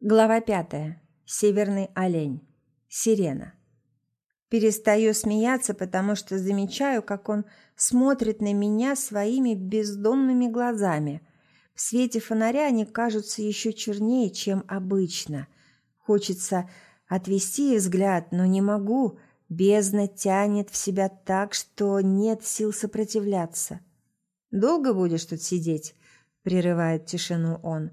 Глава пятая. Северный олень. Сирена. Перестаю смеяться, потому что замечаю, как он смотрит на меня своими бездонными глазами. В свете фонаря они кажутся еще чернее, чем обычно. Хочется отвести взгляд, но не могу. Бездна тянет в себя так, что нет сил сопротивляться. «Долго будешь тут сидеть?» — прерывает тишину он.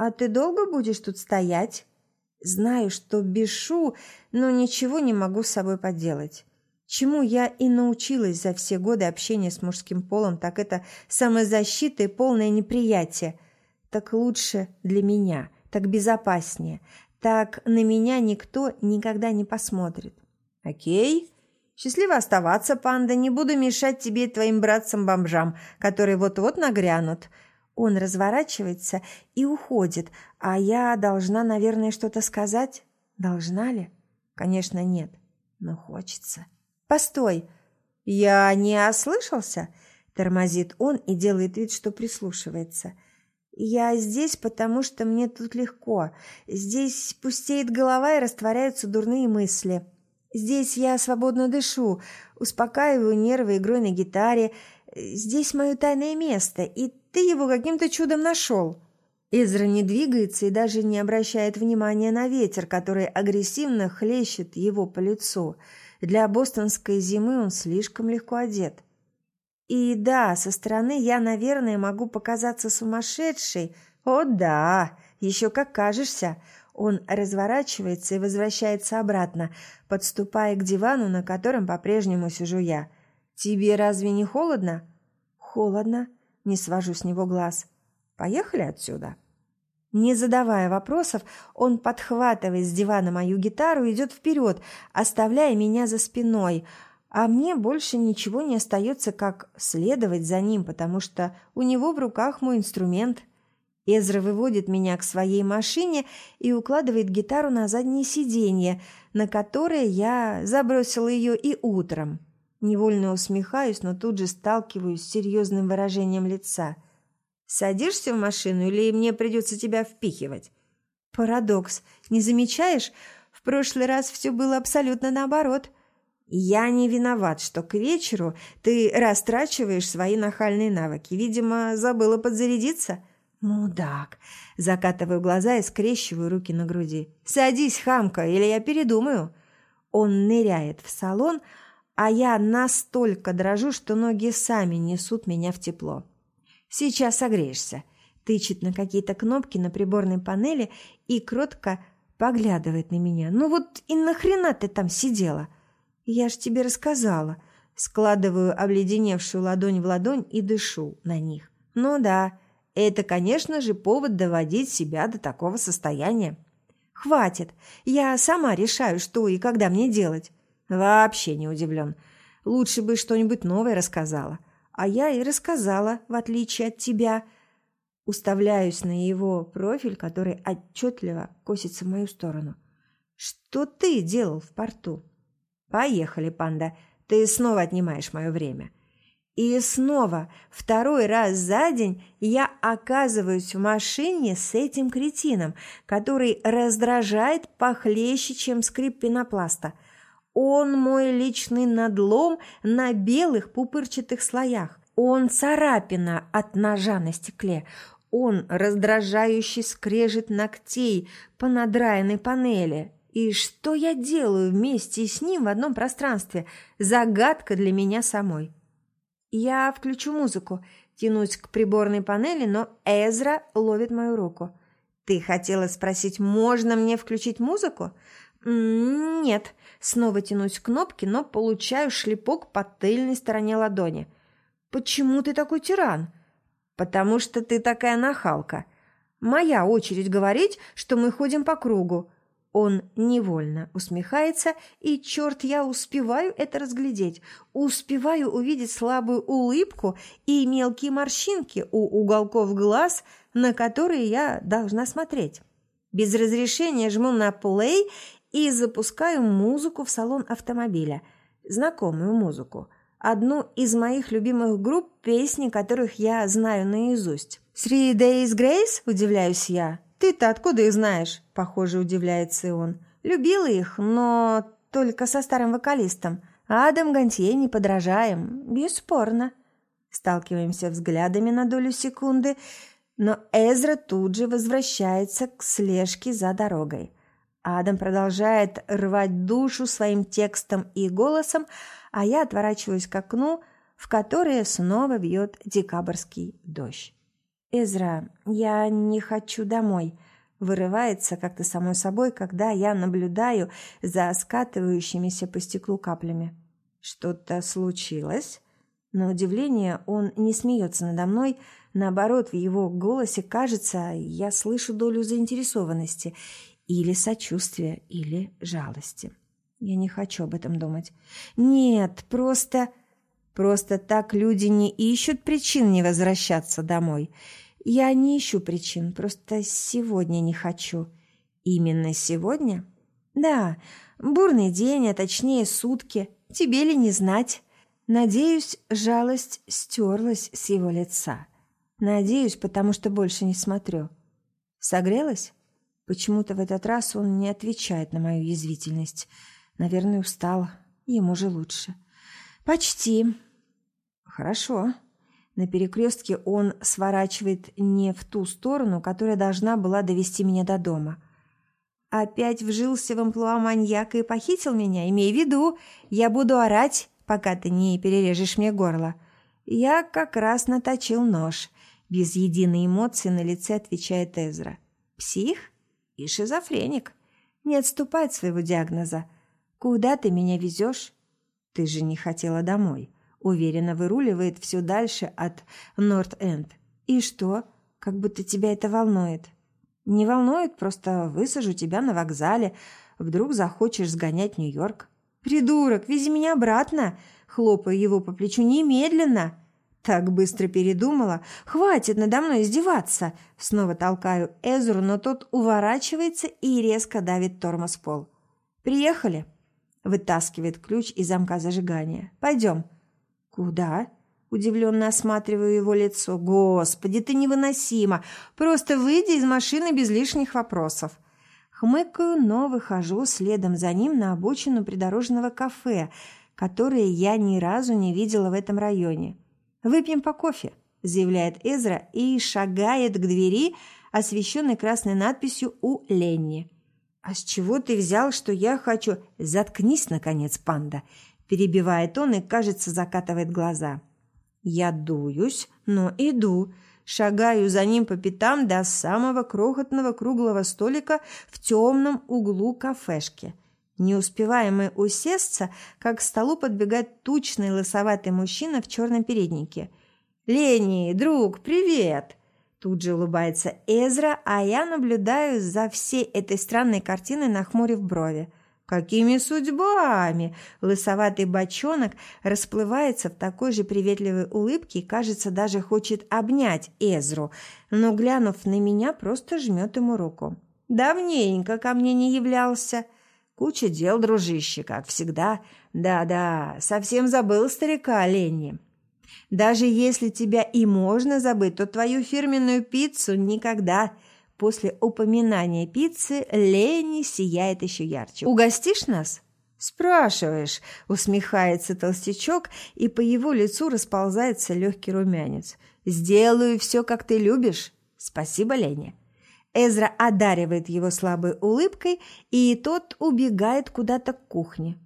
«А ты долго будешь тут стоять?» Знаю, что бешу, но ничего не могу с собой поделать. Чему я и научилась за все годы общения с мужским полом, так это самозащита и полное неприятие. Так лучше для меня, так безопаснее, так на меня никто никогда не посмотрит. Окей? Счастливо оставаться, панда, не буду мешать тебе и твоим братцам-бомжам, которые вот-вот нагрянут. Он разворачивается и уходит, а я должна, наверное, что-то сказать. Должна ли? Конечно, нет, но хочется. Постой, я не ослышался? Тормозит он и делает вид, что прислушивается. Я здесь, потому что мне тут легко. Здесь пустеет голова и растворяются дурные мысли. Здесь я свободно дышу, успокаиваю нервы игрой на гитаре. Здесь мое тайное место, и ты его каким-то чудом нашел». Эзра не двигается и даже не обращает внимания на ветер, который агрессивно хлещет его по лицу. Для бостонской зимы он слишком легко одет. И да, со стороны я, наверное, могу показаться сумасшедшей. О да, еще как кажешься. Он разворачивается и возвращается обратно, подступая к дивану, на котором по-прежнему сижу я. «Тебе разве не холодно?» «Холодно», не свожу с него глаз. «Поехали отсюда». Не задавая вопросов, он подхватывает с дивана мою гитару и идет вперед, оставляя меня за спиной, а мне больше ничего не остается, как следовать за ним, потому что у него в руках мой инструмент. Эзра выводит меня к своей машине и укладывает гитару на заднее сиденье, на которое я забросила ее и утром. Невольно усмехаюсь, но тут же сталкиваюсь с серьезным выражением лица. «Садишься в машину или мне придется тебя впихивать?» «Парадокс. Не замечаешь? В прошлый раз все было абсолютно наоборот». «Я не виноват, что к вечеру ты растрачиваешь свои нахальные навыки. Видимо, забыла подзарядиться?» «Мудак!» Закатываю глаза и скрещиваю руки на груди. «Садись, хамка, или я передумаю!» Он ныряет в салон, а я настолько дрожу, что ноги сами несут меня в тепло. «Сейчас согреешься», – тычет на какие-то кнопки на приборной панели и кротко поглядывает на меня. «Ну вот и нахрена ты там сидела?» «Я ж тебе рассказала». Складываю обледеневшую ладонь в ладонь и дышу на них. «Ну да, это, конечно же, повод доводить себя до такого состояния». «Хватит, я сама решаю, что и когда мне делать». Вообще не удивлен. Лучше бы что-нибудь новое рассказала. А я и рассказала, в отличие от тебя. Уставляюсь на его профиль, который отчетливо косится в мою сторону. Что ты делал в порту? Поехали, панда. Ты снова отнимаешь мое время. И снова, второй раз за день, я оказываюсь в машине с этим кретином, который раздражает похлеще, чем скрип пенопласта – он мой личный надлом на белых пупырчатых слоях. Он царапина от ножа на стекле. Он раздражающий скрежет ногтей по надраенной панели. И что я делаю вместе с ним в одном пространстве? Загадка для меня самой. Я включу музыку, тянусь к приборной панели, но Эзра ловит мою руку. «Ты хотела спросить, можно мне включить музыку?» «Нет». Снова тянусь к кнопке, но получаю шлепок по тыльной стороне ладони. «Почему ты такой тиран?» «Потому что ты такая нахалка. Моя очередь говорить, что мы ходим по кругу». Он невольно усмехается, и, черт, я успеваю это разглядеть. Успеваю увидеть слабую улыбку и мелкие морщинки у уголков глаз, на которые я должна смотреть. Без разрешения жму на play и запускаю музыку в салон автомобиля. Знакомую музыку. Одну из моих любимых групп, песни которых я знаю наизусть. «Three Days Grace?» – удивляюсь я. Ты-то откуда их знаешь?» – похоже, удивляется и он. «Любила их, но только со старым вокалистом. Адам Гантье не подражаем, бесспорно». Сталкиваемся взглядами на долю секунды, но Эзра тут же возвращается к слежке за дорогой. Адам продолжает рвать душу своим текстом и голосом, а я отворачиваюсь к окну, в которое снова бьет декабрьский дождь. «Эзра, я не хочу домой», вырывается как-то самой собой, когда я наблюдаю за скатывающимися по стеклу каплями. «Что-то случилось?» На удивление он не смеется надо мной, наоборот, в его голосе, кажется, я слышу долю заинтересованности или сочувствия, или жалости. Я не хочу об этом думать. Нет, просто... Просто так люди не ищут причин не возвращаться домой. Я не ищу причин, просто сегодня не хочу. Именно сегодня? Да, бурный день, а точнее сутки. Тебе ли не знать? Надеюсь, жалость стерлась с его лица. Надеюсь, потому что больше не смотрю. Согрелась? Почему-то в этот раз он не отвечает на мою язвительность. Наверное, устал. Ему же лучше. Почти. Хорошо. На перекрестке он сворачивает не в ту сторону, которая должна была довести меня до дома. Опять вжился в амплуа маньяка и похитил меня? Имей в виду, я буду орать, пока ты не перережешь мне горло. Я как раз наточил нож. Без единой эмоции на лице отвечает Эзра. Псих и шизофреник. Не отступает своего диагноза. Куда ты меня везешь? Ты же не хотела домой. Уверенно выруливает все дальше от Норт-Энд. И что? Как будто тебя это волнует. Не волнует, просто высажу тебя на вокзале. Вдруг захочешь сгонять Нью-Йорк. «Придурок, вези меня обратно!» Хлопаю его по плечу немедленно. Так быстро передумала. «Хватит надо мной издеваться!» Снова толкаю Эзру, но тот уворачивается и резко давит тормоз пол. «Приехали!» Вытаскивает ключ из замка зажигания. «Пойдем!» «Куда?» Удивленно осматриваю его лицо. «Господи, ты невыносимо! Просто выйди из машины без лишних вопросов!» Хмыкаю, но выхожу следом за ним на обочину придорожного кафе, которое я ни разу не видела в этом районе. «Выпьем по кофе», – заявляет Эзра и шагает к двери, освещенной красной надписью «У Ленни». «А с чего ты взял, что я хочу...» «Заткнись, наконец, панда!» – перебивает он и, кажется, закатывает глаза. Я дуюсь, но иду – Шагаю за ним по пятам до самого крохотного круглого столика в темном углу кафешки. Не успеваем мы усесться, как к столу подбегает тучный лысоватый мужчина в черном переднике. «Лени, друг, привет!» Тут же улыбается Эзра, а я наблюдаю за всей этой странной картиной, нахмурив брови. Какими судьбами? Лысоватый бочонок расплывается в такой же приветливой улыбке и, кажется, даже хочет обнять Эзру, но, глянув на меня, просто жмет ему руку. Давненько ко мне не являлся. Куча дел, дружище, как всегда. Да-да, совсем забыл старика Ленни. Даже если тебя и можно забыть, то твою фирменную пиццу никогда – После упоминания пиццы Лени сияет еще ярче. «Угостишь нас?» «Спрашиваешь», — усмехается толстячок, и по его лицу расползается легкий румянец. «Сделаю все, как ты любишь». «Спасибо, Леня». Эзра одаривает его слабой улыбкой, и тот убегает куда-то к кухне.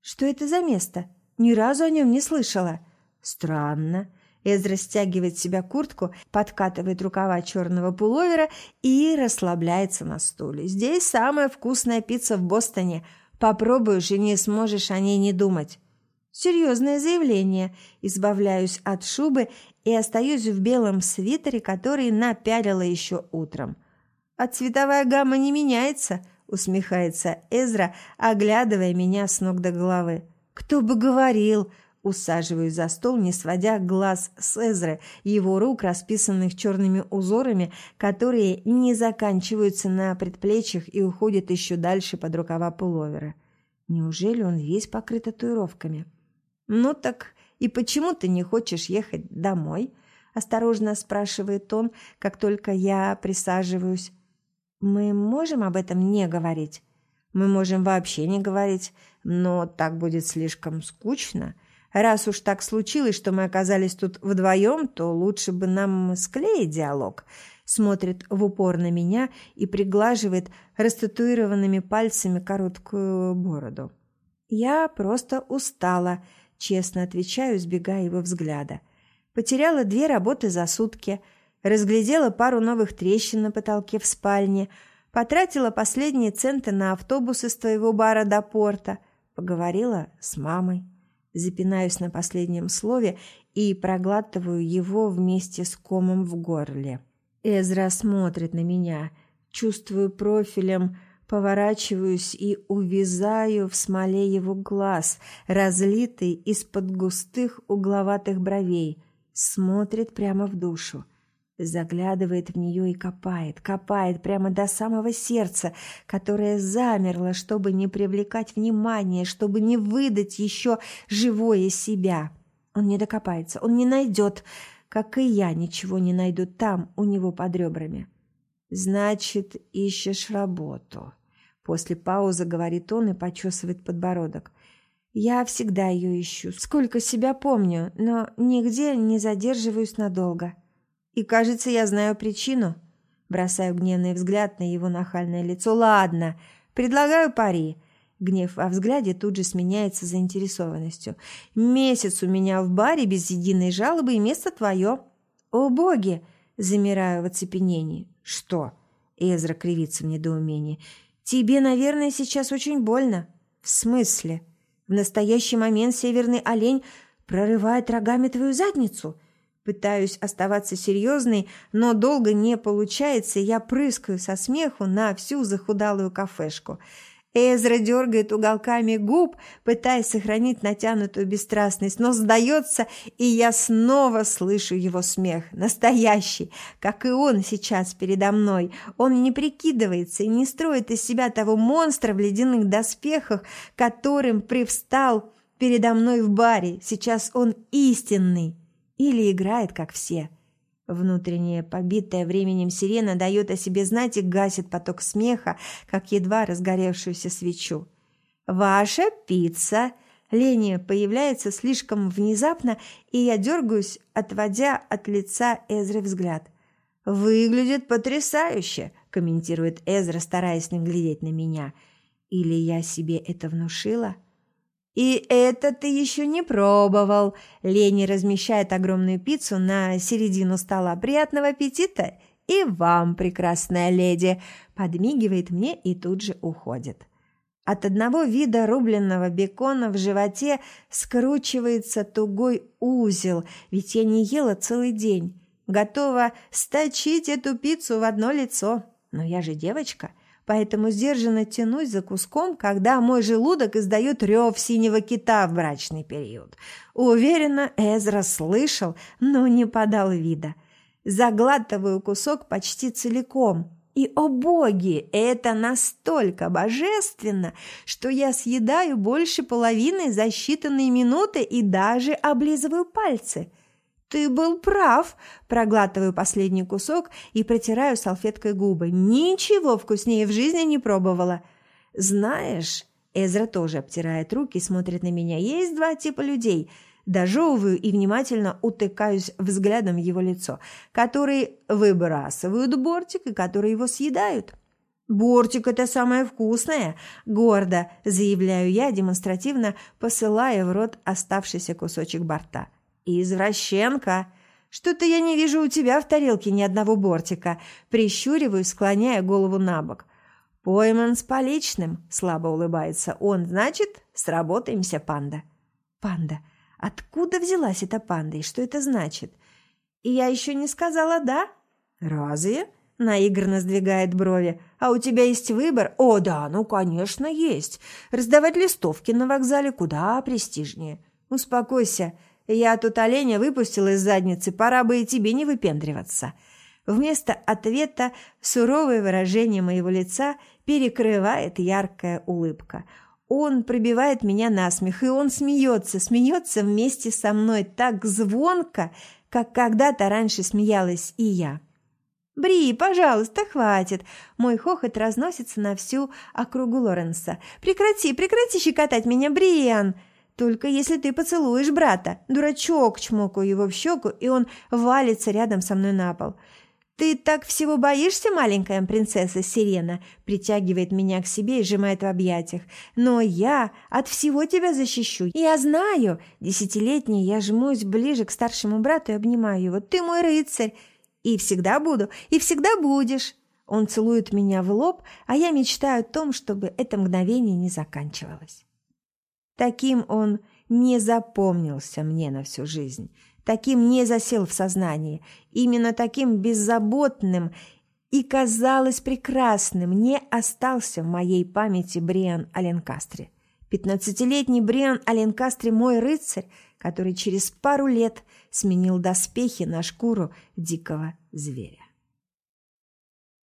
«Что это за место? Ни разу о нем не слышала». «Странно. Эзра стягивает себя куртку, подкатывает рукава черного пуловера и расслабляется на стуле. «Здесь самая вкусная пицца в Бостоне. Попробуешь и не сможешь о ней не думать». Серьезное заявление. Избавляюсь от шубы и остаюсь в белом свитере, который напялила еще утром. «А цветовая гамма не меняется», — усмехается Эзра, оглядывая меня с ног до головы. «Кто бы говорил!» Усаживаюсь за стол, не сводя глаз с Эзры, его рук, расписанных черными узорами, которые не заканчиваются на предплечьях и уходят еще дальше под рукава пуловера. Неужели он весь покрыт татуировками? «Ну так и почему ты не хочешь ехать домой?» – осторожно спрашивает он, как только я присаживаюсь. Мы можем об этом не говорить? Мы можем вообще не говорить, но так будет слишком скучно. Раз уж так случилось, что мы оказались тут вдвоем, то лучше бы нам склеить диалог. Смотрит в упор на меня и приглаживает растатуированными пальцами короткую бороду. Я просто устала, честно отвечаю, избегая его взгляда. Потеряла две работы за сутки, разглядела пару новых трещин на потолке в спальне, потратила последние центы на автобус из твоего бара до порта, поговорила с мамой запинаюсь на последнем слове и проглатываю его вместе с комом в горле. Эзра смотрит на меня, чувствую профилем, поворачиваюсь и увязаю в смоле его глаз, разлитый из-под густых угловатых бровей, смотрит прямо в душу заглядывает в нее и копает, копает прямо до самого сердца, которое замерло, чтобы не привлекать внимание, чтобы не выдать еще живое себя. Он не докопается, он не найдет, как и я ничего не найду там, у него под ребрами. «Значит, ищешь работу», — после паузы говорит он и почесывает подбородок. «Я всегда ее ищу, сколько себя помню, но нигде не задерживаюсь надолго». И, кажется, я знаю причину. Бросаю гневный взгляд на его нахальное лицо. Ладно, предлагаю пари. Гнев во взгляде тут же сменяется заинтересованностью. Месяц у меня в баре без единой жалобы и место твое. О, боги! Замираю в оцепенении. Что? Эзра кривится в недоумении. Тебе, наверное, сейчас очень больно. В смысле? В настоящий момент северный олень прорывает рогами твою задницу – Пытаюсь оставаться серьезной, но долго не получается, я прыскаю со смеху на всю захудалую кафешку. Эзра дергает уголками губ, пытаясь сохранить натянутую бесстрастность, но сдается, и я снова слышу его смех. Настоящий, как и он сейчас передо мной. Он не прикидывается и не строит из себя того монстра в ледяных доспехах, которым привстал передо мной в баре. Сейчас он истинный. Или играет, как все. Внутренняя, побитая временем сирена дает о себе знать и гасит поток смеха, как едва разгоревшуюся свечу. «Ваша пицца!» Ления появляется слишком внезапно, и я дергаюсь, отводя от лица Эзры взгляд. «Выглядит потрясающе!» – комментирует Эзра, стараясь не глядеть на меня. «Или я себе это внушила?» «И это ты еще не пробовал!» Лени размещает огромную пиццу на середину стола. «Приятного аппетита! И вам, прекрасная леди!» Подмигивает мне и тут же уходит. От одного вида рубленного бекона в животе скручивается тугой узел, ведь я не ела целый день. Готова сточить эту пиццу в одно лицо. Но я же девочка – поэтому сдержанно тянусь за куском, когда мой желудок издает рев синего кита в брачный период. Уверена, Эзра слышал, но не подал вида. Заглатываю кусок почти целиком. И, о боги, это настолько божественно, что я съедаю больше половины за считанные минуты и даже облизываю пальцы – «Ты был прав!» – проглатываю последний кусок и протираю салфеткой губы. «Ничего вкуснее в жизни не пробовала!» «Знаешь...» – Эзра тоже обтирает руки и смотрит на меня. «Есть два типа людей...» Дожевываю и внимательно утыкаюсь взглядом в его лицо, которые выбрасывают бортик и которые его съедают. «Бортик – это самое вкусное!» – гордо заявляю я, демонстративно посылая в рот оставшийся кусочек борта. «Извращенка! Что-то я не вижу у тебя в тарелке ни одного бортика!» Прищуриваю, склоняя голову на бок. «Пойман с поличным!» – слабо улыбается он. «Значит, сработаемся, панда!» «Панда! Откуда взялась эта панда и что это значит?» «И я еще не сказала «да»?» «Разве?» – наигранно сдвигает брови. «А у тебя есть выбор?» «О, да, ну, конечно, есть. Раздавать листовки на вокзале куда престижнее. Успокойся, я тут оленя выпустила из задницы, пора бы и тебе не выпендриваться». Вместо ответа суровое выражение моего лица перекрывает яркая улыбка. Он пробивает меня на смех, и он смеется, смеется вместе со мной так звонко, как когда-то раньше смеялась и я. «Бри, пожалуйста, хватит!» Мой хохот разносится на всю округу Лоренса. «Прекрати, прекрати щекотать меня, Бриан!» «Только если ты поцелуешь брата!» «Дурачок!» – чмокаю его в щеку, и он валится рядом со мной на пол. «Ты так всего боишься, маленькая принцесса Сирена?» Притягивает меня к себе и сжимает в объятиях. «Но я от всего тебя защищу. Я знаю!» Десятилетний я жмусь ближе к старшему брату и обнимаю его. «Ты мой рыцарь!» И всегда буду, и всегда будешь. Он целует меня в лоб, а я мечтаю о том, чтобы это мгновение не заканчивалось. Таким он не запомнился мне на всю жизнь, таким не засел в сознании, именно таким беззаботным и, казалось, прекрасным не остался в моей памяти Бриан Аленкастре. Пятнадцатилетний Бриан Аленкастре мой рыцарь, который через пару лет сменил доспехи на шкуру дикого зверя.